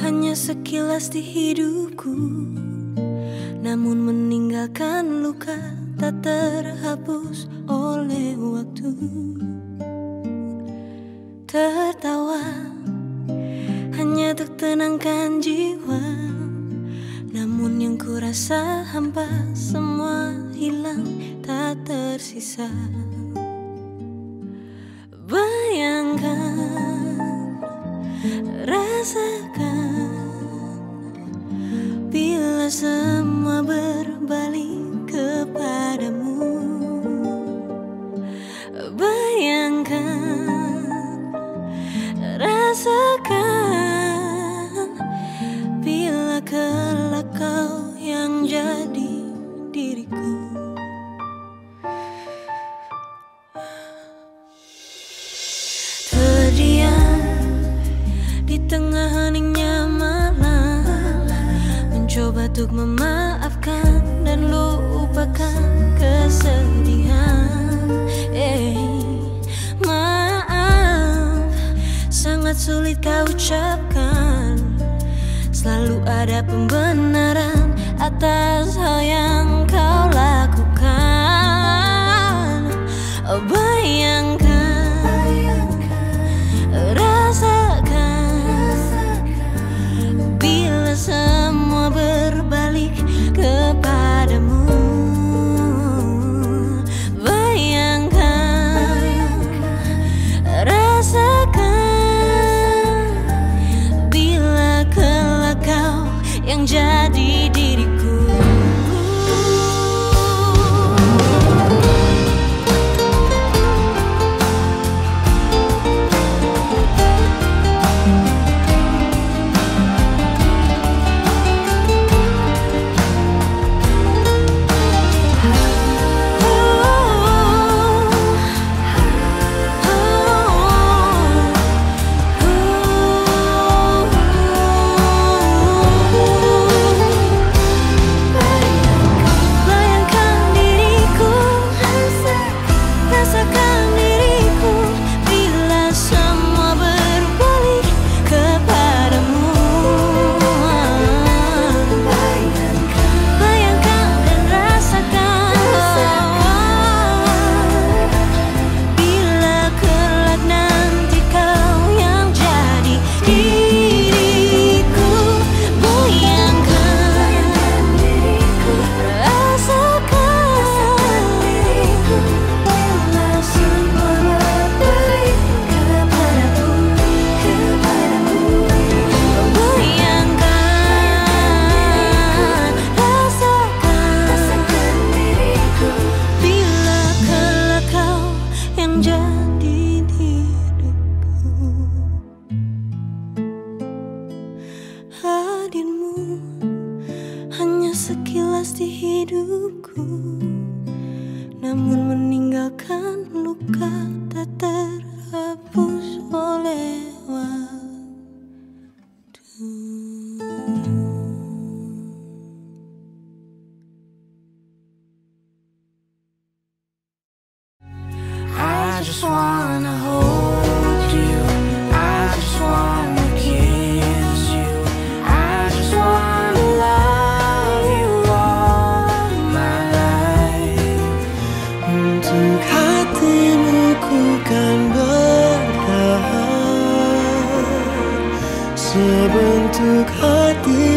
Hanya sekilas di hidupku. Namun meninggalkan luka tak terhapus oleh waktu. Tertawa hanya untuk tenangkan jiwa. Namun yang ku rasa hampa semua hilang tak tersisa cause I got untuk memaafkan dan lupakan kesedihan. Eh, Maaf, sangat sulit kau ucapkan. Selalu ada pembenaran atas hal yang kau lakukan sekilas di hidupku, namun meninggalkan luka meluk hati